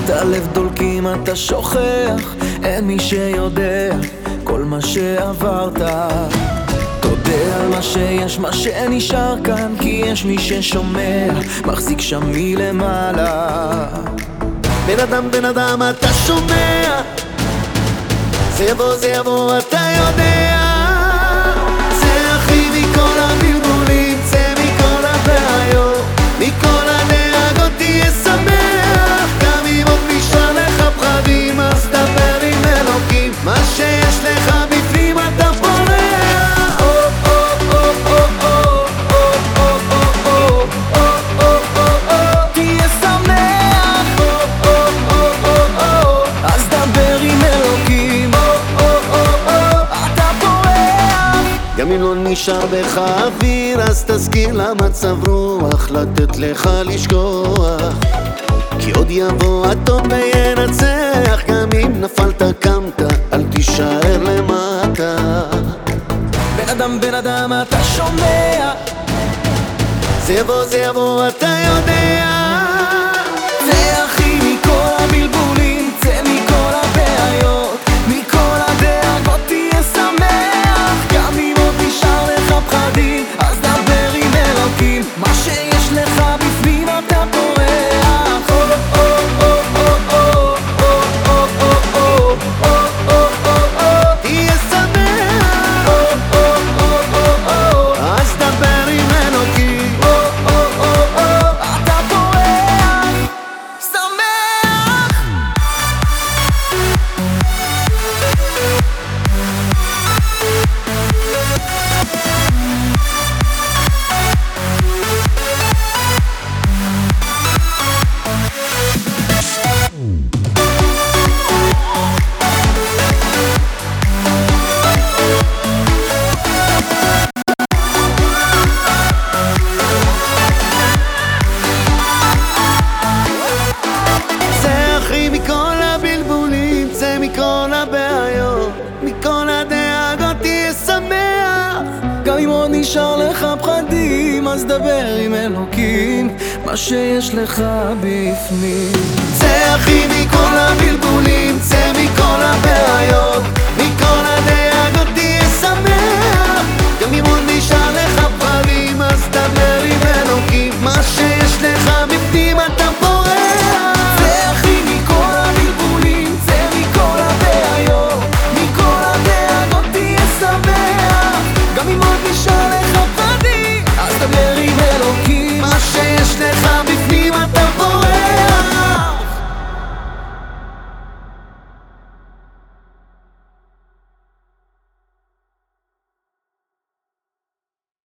אורות הלב דולקים אתה שוכח, אין מי שיודע כל מה שעברת. תודה על מה שיש, מה שנשאר כאן, כי יש מי ששומע, מחזיק שם מלמעלה. בן אדם, בן אדם, אתה שומע? זה יבוא, זה יבוא, אתה יודע נשאר בך אוויר, אז תזכיר למצב רוח לתת לך לשכוח. כי עוד יבוא הטוב וינצח, גם אם נפלת קמת, אל תישאר למטה. בן אדם, בן אדם, אתה שומע? זה יבוא, זה יבוא, אתה יודע. נשאר לך פחדים, אז דבר עם אלוקים, מה שיש לך בפנים. זה הכי